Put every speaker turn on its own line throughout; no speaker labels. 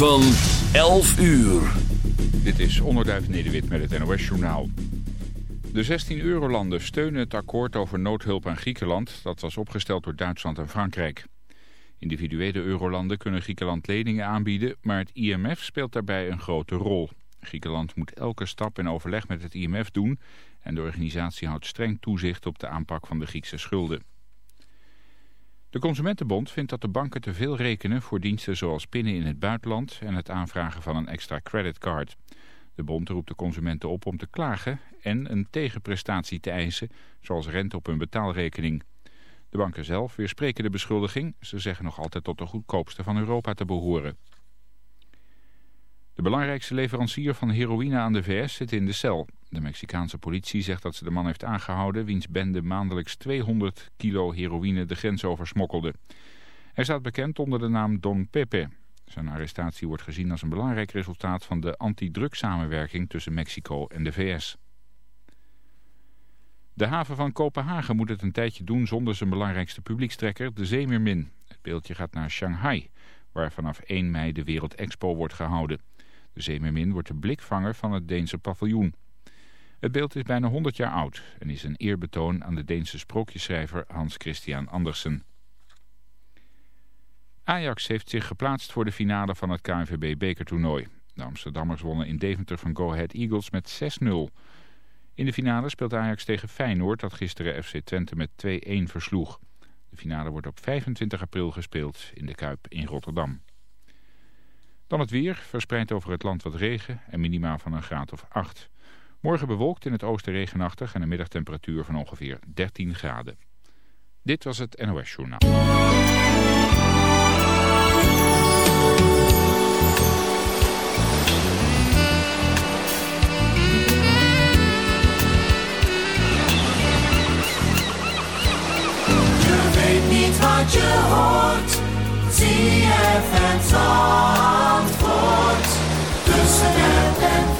van 11 uur.
Dit is Onderduif Nederwit met het NOS Journaal. De 16 eurolanden steunen het akkoord over noodhulp aan Griekenland... dat was opgesteld door Duitsland en Frankrijk. Individuele eurolanden kunnen Griekenland leningen aanbieden... maar het IMF speelt daarbij een grote rol. Griekenland moet elke stap in overleg met het IMF doen... en de organisatie houdt streng toezicht op de aanpak van de Griekse schulden. De Consumentenbond vindt dat de banken te veel rekenen voor diensten zoals pinnen in het buitenland en het aanvragen van een extra creditcard. De bond roept de consumenten op om te klagen en een tegenprestatie te eisen, zoals rente op hun betaalrekening. De banken zelf weerspreken de beschuldiging. Ze zeggen nog altijd tot de goedkoopste van Europa te behoren. De belangrijkste leverancier van heroïne aan de VS zit in de cel. De Mexicaanse politie zegt dat ze de man heeft aangehouden... wiens bende maandelijks 200 kilo heroïne de grens over smokkelde. Hij staat bekend onder de naam Don Pepe. Zijn arrestatie wordt gezien als een belangrijk resultaat... van de antidrugsamenwerking tussen Mexico en de VS. De haven van Kopenhagen moet het een tijdje doen zonder zijn belangrijkste publiekstrekker, de Zeemermin. Het beeldje gaat naar Shanghai, waar vanaf 1 mei de Wereld Expo wordt gehouden. De Zeemermin wordt de blikvanger van het Deense paviljoen. Het beeld is bijna 100 jaar oud en is een eerbetoon aan de Deense sprookjeschrijver Hans Christian Andersen. Ajax heeft zich geplaatst voor de finale van het KNVB-bekertoernooi. De Amsterdammers wonnen in Deventer van Go Ahead Eagles met 6-0. In de finale speelt Ajax tegen Feyenoord dat gisteren FC Twente met 2-1 versloeg. De finale wordt op 25 april gespeeld in de Kuip in Rotterdam. Dan het weer, verspreid over het land wat regen en minimaal van een graad of 8. Morgen bewolkt in het oosten regenachtig en een middagtemperatuur van ongeveer 13 graden. Dit was het NOS Journaal.
Je wat je hoort. ZFM Zandvoort. Tussen het en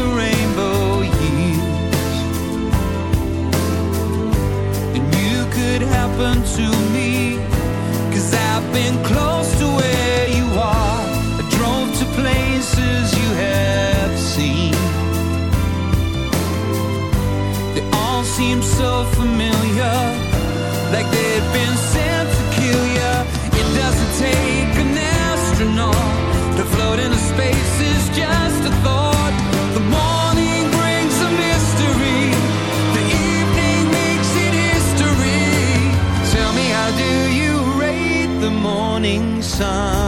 sun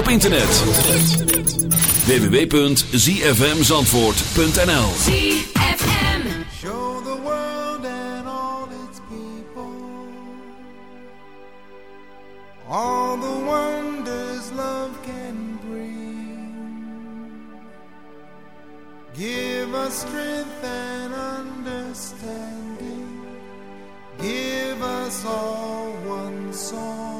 op internet. www.zfmzandvoort.nl
ZFM.
Show the world and all its people all the wonders love can bring. Give us strength and understanding. Give us all one song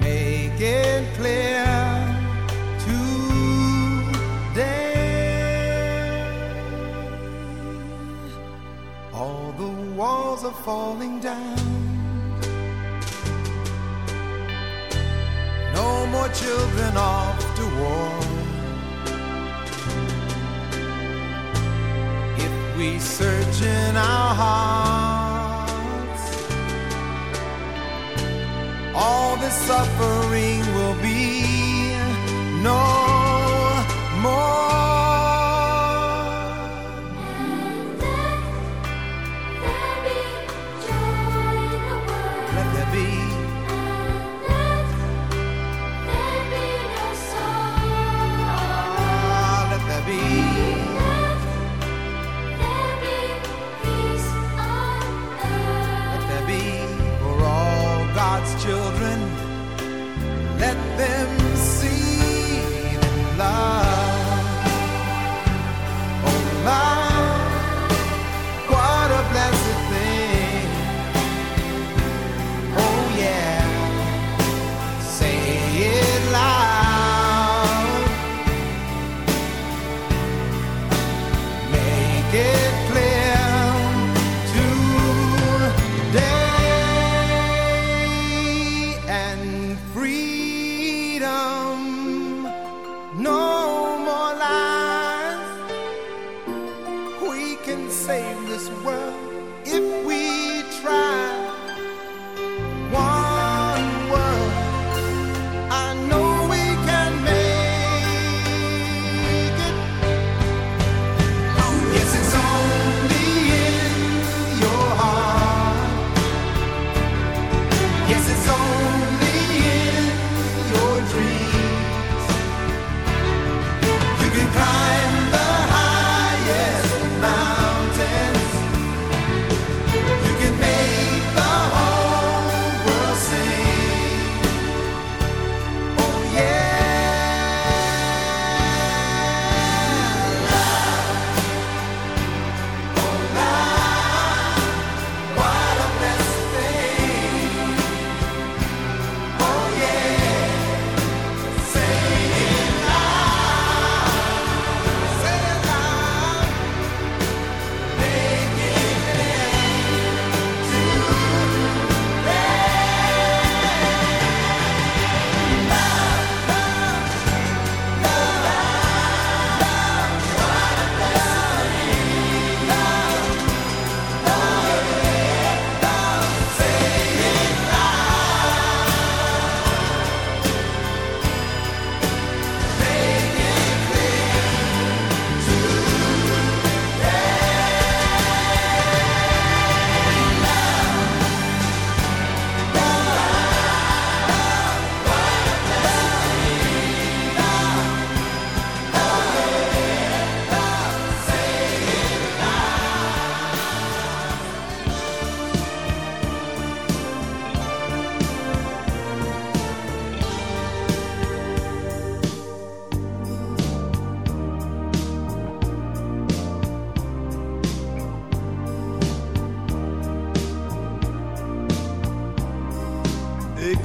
Make it clear today. All the walls are falling down. No more children off to war. We search in our hearts, all this suffering will be no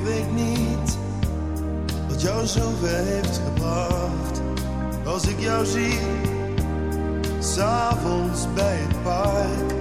weet niet
wat jou zover heeft gebracht. Als ik jou zie, s'avonds bij het park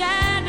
Dreams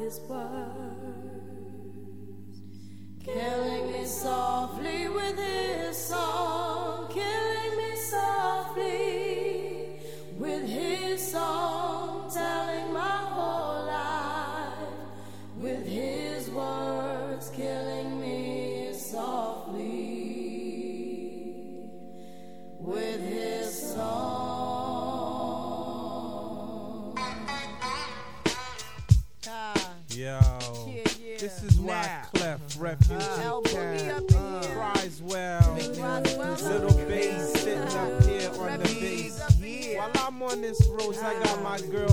his words, my
girl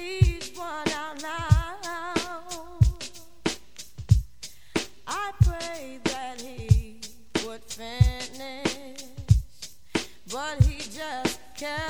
each one out.
I prayed that he would finish, but he just kept.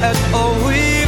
a look